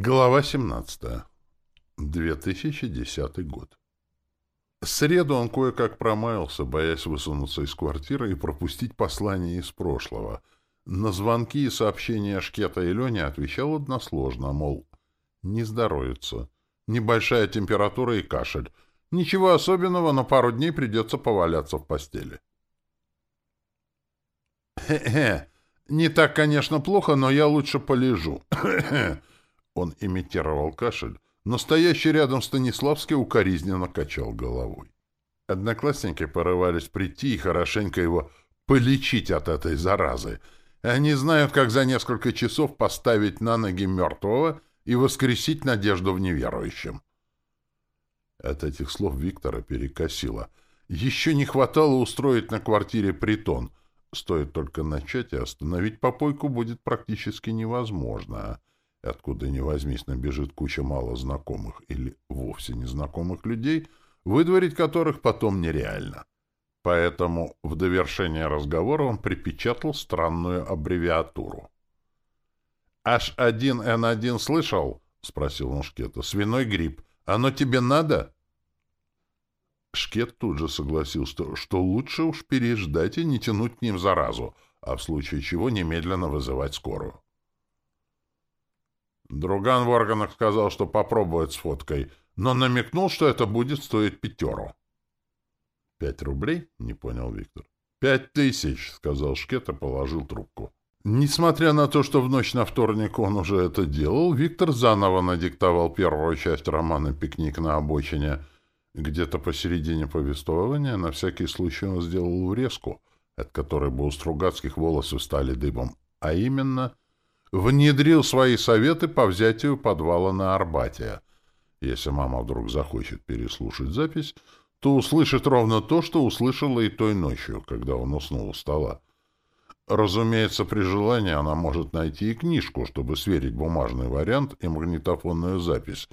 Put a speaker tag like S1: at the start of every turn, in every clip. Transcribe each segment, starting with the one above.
S1: Глава 17. 2010 год. Среду он кое-как промаялся, боясь высунуться из квартиры и пропустить послание из прошлого. На звонки и сообщения Шкета и Лени отвечал односложно, мол, не здоровится, небольшая температура и кашель. Ничего особенного, но пару дней придется поваляться в постели. «Хе-хе, не так, конечно, плохо, но я лучше полежу. Хе-хе». Он имитировал кашель, но стоящий рядом Станиславский укоризненно качал головой. Одноклассники порывались прийти и хорошенько его полечить от этой заразы. Они знают, как за несколько часов поставить на ноги мертвого и воскресить надежду в неверующем. От этих слов Виктора перекосило. Еще не хватало устроить на квартире притон. Стоит только начать, и остановить попойку будет практически невозможно. Откуда ни возьмись, набежит куча мало знакомых или вовсе незнакомых людей, выдворить которых потом нереально. Поэтому в довершение разговора он припечатал странную аббревиатуру. «H1N1 слышал?» — спросил он Шкета. «Свиной грипп. Оно тебе надо?» Шкет тут же согласился, что лучше уж переждать и не тянуть к ним заразу, а в случае чего немедленно вызывать скорую. Друган в органах сказал, что попробует с фоткой, но намекнул, что это будет стоить пятеру. — Пять рублей? — не понял Виктор. — Пять тысяч, — сказал Шкет и положил трубку. Несмотря на то, что в ночь на вторник он уже это делал, Виктор заново надиктовал первую часть романа «Пикник на обочине». Где-то посередине повествования на всякий случай он сделал врезку, от которой бы у Стругацких волосы стали дыбом, а именно — внедрил свои советы по взятию подвала на Арбате. Если мама вдруг захочет переслушать запись, то услышит ровно то, что услышала и той ночью, когда он уснул у стола. Разумеется, при желании она может найти и книжку, чтобы сверить бумажный вариант и магнитофонную запись.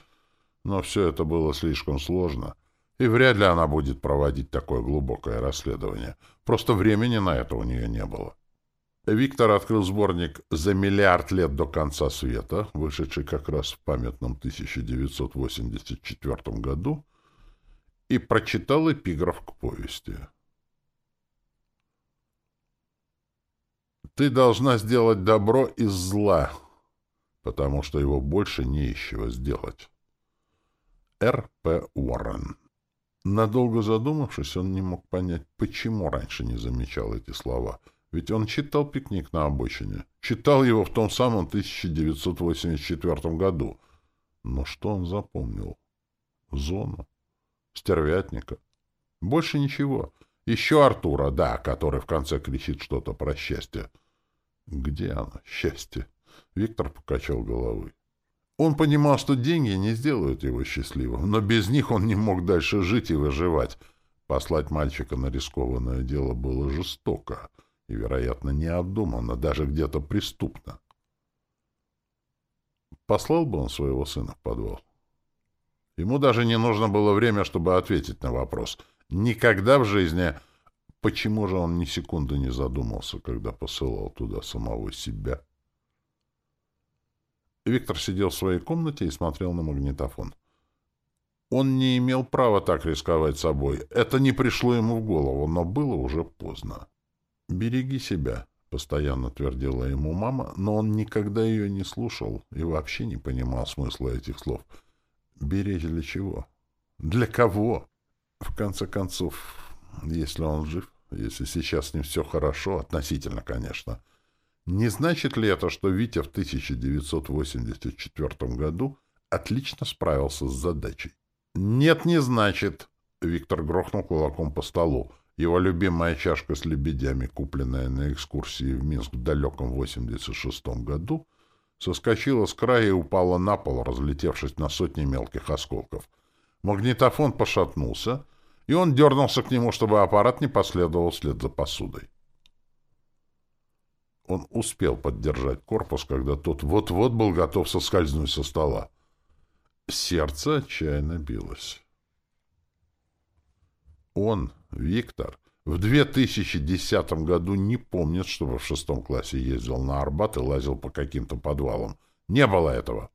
S1: Но все это было слишком сложно, и вряд ли она будет проводить такое глубокое расследование. Просто времени на это у нее не было. Виктор открыл сборник «За миллиард лет до конца света», вышедший как раз в памятном 1984 году, и прочитал эпиграф к повести. «Ты должна сделать добро из зла, потому что его больше не из чего сделать». Р. П. Уоррен Надолго задумавшись, он не мог понять, почему раньше не замечал эти слова — ведь он читал «Пикник на обочине». Читал его в том самом 1984 году. Но что он запомнил? Зону. Стервятника. Больше ничего. Еще Артура, да, который в конце кричит что-то про счастье. Где оно, счастье? Виктор покачал головой. Он понимал, что деньги не сделают его счастливым, но без них он не мог дальше жить и выживать. Послать мальчика на рискованное дело было жестоко и, вероятно, необдуманно, даже где-то преступно. Послал бы он своего сына в подвал? Ему даже не нужно было время, чтобы ответить на вопрос. Никогда в жизни... Почему же он ни секунды не задумался, когда посылал туда самого себя? Виктор сидел в своей комнате и смотрел на магнитофон. Он не имел права так рисковать собой. Это не пришло ему в голову, но было уже поздно. «Береги себя», — постоянно твердила ему мама, но он никогда ее не слушал и вообще не понимал смысла этих слов. «Беречь для чего? Для кого?» В конце концов, если он жив, если сейчас с ним все хорошо, относительно, конечно, не значит ли это, что Витя в 1984 году отлично справился с задачей? «Нет, не значит», — Виктор грохнул кулаком по столу. Его любимая чашка с лебедями, купленная на экскурсии в Минск в далеком 86-м году, соскочила с края и упала на пол, разлетевшись на сотни мелких осколков. Магнитофон пошатнулся, и он дернулся к нему, чтобы аппарат не последовал вслед за посудой. Он успел поддержать корпус, когда тот вот-вот был готов соскользнуть со стола. Сердце отчаянно билось. Он, Виктор, в 2010 году не помнит, чтобы в шестом классе ездил на Арбат и лазил по каким-то подвалам. Не было этого.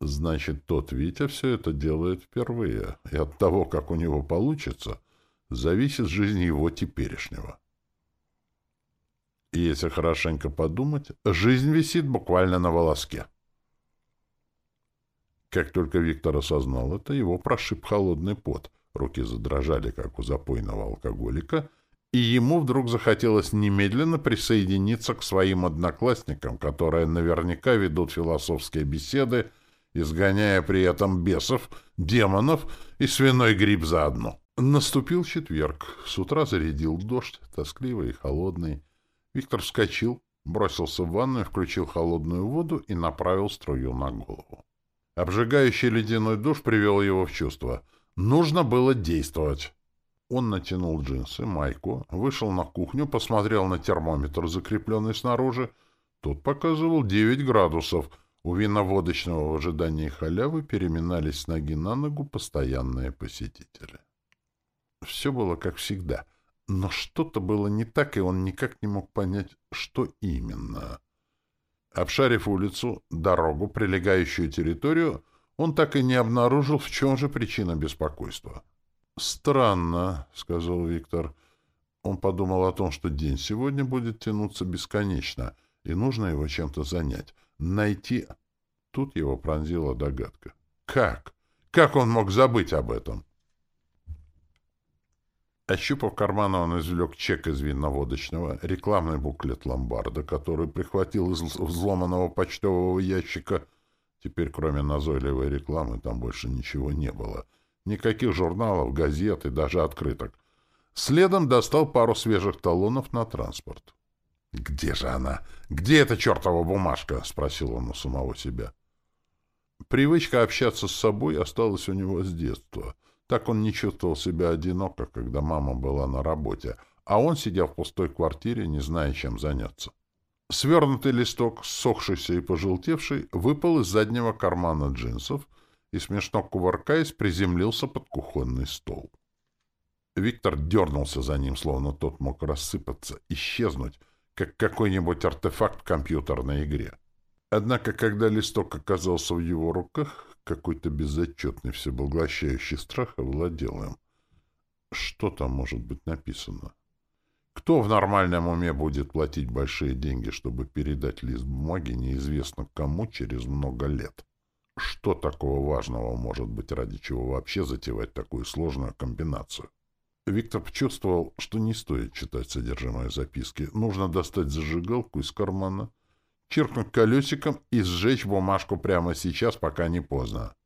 S1: Значит, тот Витя все это делает впервые, и от того, как у него получится, зависит жизнь его теперешнего. И если хорошенько подумать, жизнь висит буквально на волоске. Как только Виктор осознал это, его прошиб холодный пот, руки задрожали, как у запойного алкоголика, и ему вдруг захотелось немедленно присоединиться к своим одноклассникам, которые наверняка ведут философские беседы, изгоняя при этом бесов, демонов и свиной гриб заодно. Наступил четверг. С утра зарядил дождь, тоскливый и холодный. Виктор вскочил, бросился в ванную, включил холодную воду и направил струю на голову. Обжигающий ледяной душ привел его в чувство. Нужно было действовать. Он натянул джинсы, майку, вышел на кухню, посмотрел на термометр, закрепленный снаружи. Тот показывал 9 градусов. У виноводочного в ожидании халявы переминались с ноги на ногу постоянные посетители. Все было как всегда — но что-то было не так, и он никак не мог понять, что именно. Обшарив улицу, дорогу, прилегающую территорию, он так и не обнаружил, в чем же причина беспокойства. «Странно», — сказал Виктор. Он подумал о том, что день сегодня будет тянуться бесконечно, и нужно его чем-то занять. Найти... Тут его пронзила догадка. «Как? Как он мог забыть об этом?» Ощупав карман, он извлек чек из винноводочного, рекламный буклет ломбарда, который прихватил из взломанного почтового ящика. Теперь, кроме назойливой рекламы, там больше ничего не было. Никаких журналов, газет и даже открыток. Следом достал пару свежих талонов на транспорт. «Где же она? Где эта чертова бумажка?» — спросил он у самого себя. Привычка общаться с собой осталась у него с детства — так он не чувствовал себя одиноко, когда мама была на работе, а он сидел в пустой квартире, не зная, чем заняться. Свернутый листок, сохшийся и пожелтевший, выпал из заднего кармана джинсов и, смешно кувыркаясь, приземлился под кухонный стол. Виктор дернулся за ним, словно тот мог рассыпаться, исчезнуть, как какой-нибудь артефакт в компьютерной игре. Однако, когда листок оказался в его руках, какой-то безотчетный, всепоглощающий страх овладел им. Что там может быть написано? Кто в нормальном уме будет платить большие деньги, чтобы передать лист бумаги неизвестно кому через много лет? Что такого важного может быть, ради чего вообще затевать такую сложную комбинацию? Виктор почувствовал, что не стоит читать содержимое записки. Нужно достать зажигалку из кармана, чиркнуть колесиком и сжечь бумажку прямо сейчас, пока не поздно.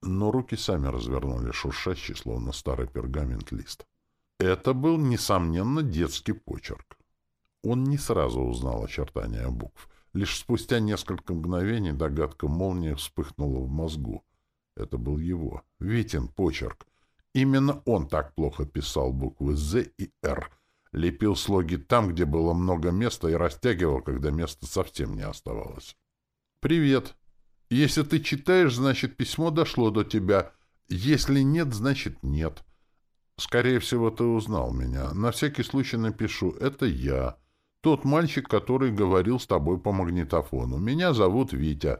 S1: Но руки сами развернули шуршащий, словно старый пергамент, лист. Это был, несомненно, детский почерк. Он не сразу узнал очертания букв. Лишь спустя несколько мгновений догадка молнии вспыхнула в мозгу. Это был его, Витин почерк. Именно он так плохо писал буквы «З» и «Р», лепил слоги там, где было много места, и растягивал, когда места совсем не оставалось. «Привет. Если ты читаешь, значит, письмо дошло до тебя. Если нет, значит, нет. Скорее всего, ты узнал меня. На всякий случай напишу. Это я. Тот мальчик, который говорил с тобой по магнитофону. Меня зовут Витя.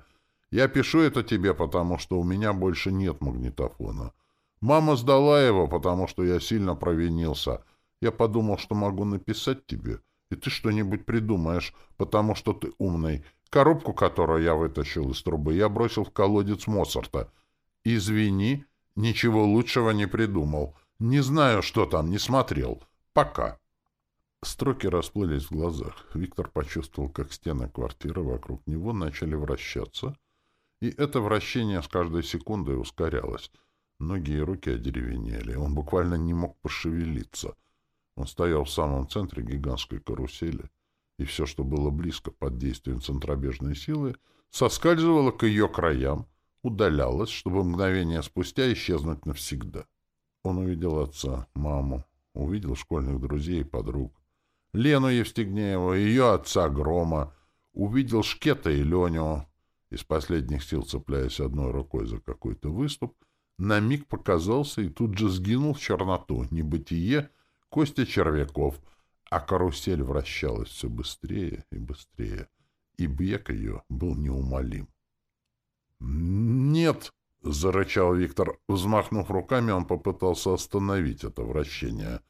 S1: Я пишу это тебе, потому что у меня больше нет магнитофона. Мама сдала его, потому что я сильно провинился». Я подумал, что могу написать тебе, и ты что-нибудь придумаешь, потому что ты умный. Коробку, которую я вытащил из трубы, я бросил в колодец Моцарта. Извини, ничего лучшего не придумал. Не знаю, что там, не смотрел. Пока. Строки расплылись в глазах. Виктор почувствовал, как стены квартиры вокруг него начали вращаться, и это вращение с каждой секундой ускорялось. Ноги и руки одеревенели. Он буквально не мог пошевелиться. Он стоял в самом центре гигантской карусели, и все, что было близко под действием центробежной силы, соскальзывало к ее краям, удалялось, чтобы мгновение спустя исчезнуть навсегда. Он увидел отца, маму, увидел школьных друзей и подруг, Лену Евстигнееву, ее отца Грома, увидел Шкета и Леню, из последних сил цепляясь одной рукой за какой-то выступ, на миг показался и тут же сгинул в черноту, небытие — Костя червяков, а карусель вращалась все быстрее и быстрее, и бег ее был неумолим. «Не нет!» — зарычал Виктор. Взмахнув руками, он попытался остановить это вращение.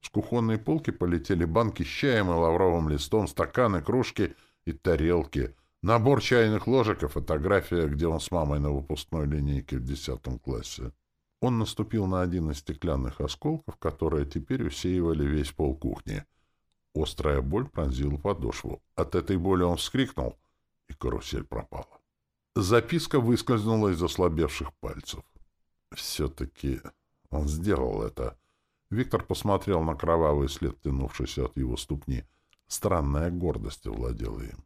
S1: С кухонной полки полетели банки с чаем и лавровым листом, стаканы, кружки и тарелки, набор чайных ложек и фотография, где он с мамой на выпускной линейке в десятом классе. Он наступил на один из стеклянных осколков, которые теперь усеивали весь пол кухни. Острая боль пронзила подошву. От этой боли он вскрикнул, и карусель пропала. Записка выскользнула из ослабевших пальцев. Все-таки он сделал это. Виктор посмотрел на кровавый след, тянувшийся от его ступни. Странная гордость овладела им.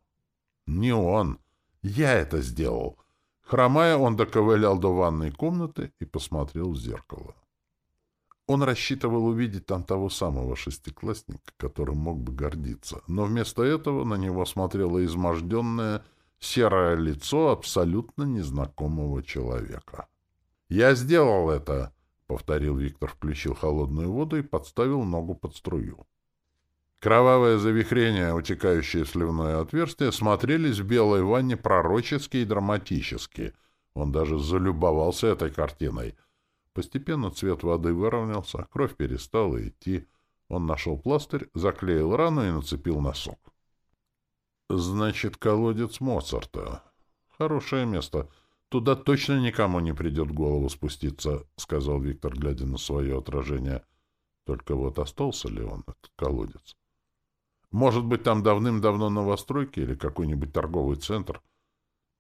S1: «Не он! Я это сделал!» Хромая, он доковылял до ванной комнаты и посмотрел в зеркало. Он рассчитывал увидеть там того самого шестиклассника, которым мог бы гордиться, но вместо этого на него смотрело изможденное серое лицо абсолютно незнакомого человека. «Я сделал это!» — повторил Виктор, включил холодную воду и подставил ногу под струю. Кровавое завихрение, утекающее сливное отверстие, смотрелись в белой ванне пророчески и драматически. Он даже залюбовался этой картиной. Постепенно цвет воды выровнялся, кровь перестала идти. Он нашел пластырь, заклеил рану и нацепил носок. «Значит, колодец Моцарта. Хорошее место. Туда точно никому не придет голову спуститься», — сказал Виктор, глядя на свое отражение. «Только вот остался ли он, этот колодец?» Может быть, там давным-давно новостройки или какой-нибудь торговый центр.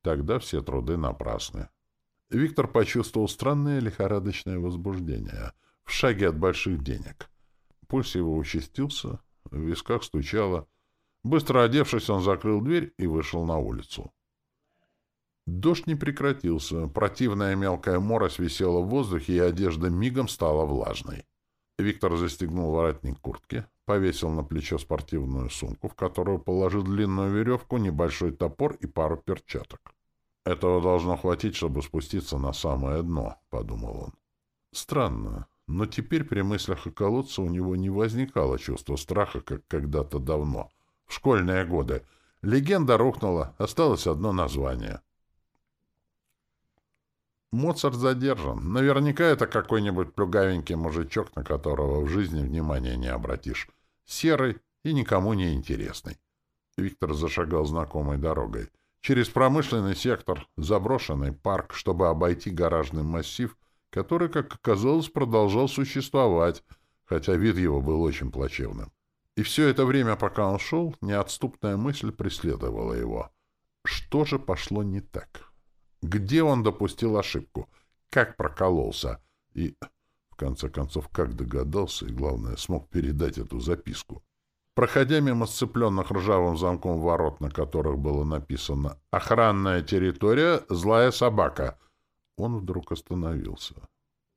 S1: Тогда все труды напрасны. Виктор почувствовал странное лихорадочное возбуждение в шаге от больших денег. Пульс его участился, в висках стучало. Быстро одевшись, он закрыл дверь и вышел на улицу. Дождь не прекратился, противная мелкая морось висела в воздухе, и одежда мигом стала влажной. Виктор застегнул воротник куртки, повесил на плечо спортивную сумку, в которую положил длинную веревку, небольшой топор и пару перчаток. «Этого должно хватить, чтобы спуститься на самое дно», — подумал он. Странно, но теперь при мыслях о колодце у него не возникало чувства страха, как когда-то давно, в школьные годы. Легенда рухнула, осталось одно название — Моцарт задержан. Наверняка это какой-нибудь плюгавенький мужичок, на которого в жизни внимания не обратишь. Серый и никому не интересный. Виктор зашагал знакомой дорогой. Через промышленный сектор, заброшенный парк, чтобы обойти гаражный массив, который, как оказалось, продолжал существовать, хотя вид его был очень плачевным. И все это время, пока он шел, неотступная мысль преследовала его. Что же пошло не так? Где он допустил ошибку? Как прокололся? И, в конце концов, как догадался и, главное, смог передать эту записку? Проходя мимо сцепленных ржавым замком ворот, на которых было написано «Охранная территория, злая собака», он вдруг остановился.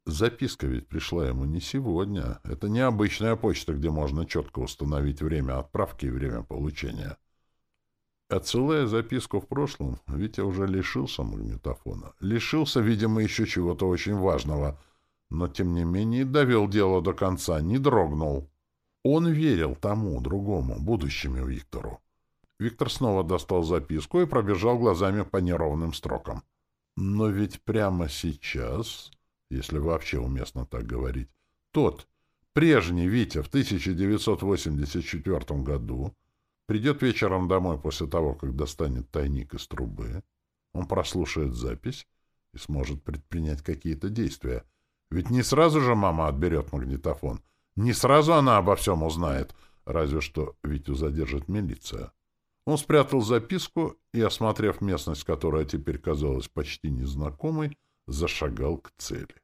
S1: Записка ведь пришла ему не сегодня. Это не обычная почта, где можно четко установить время отправки и время получения. Отсылая записку в прошлом, Витя уже лишился магнитофона. Лишился, видимо, еще чего-то очень важного. Но, тем не менее, довел дело до конца, не дрогнул. Он верил тому, другому, будущему Виктору. Виктор снова достал записку и пробежал глазами по неровным строкам. Но ведь прямо сейчас, если вообще уместно так говорить, тот, прежний Витя в 1984 году, Придет вечером домой после того, как достанет тайник из трубы. Он прослушает запись и сможет предпринять какие-то действия. Ведь не сразу же мама отберет магнитофон. Не сразу она обо всем узнает. Разве что Витю задержит милиция. Он спрятал записку и, осмотрев местность, которая теперь казалась почти незнакомой, зашагал к цели.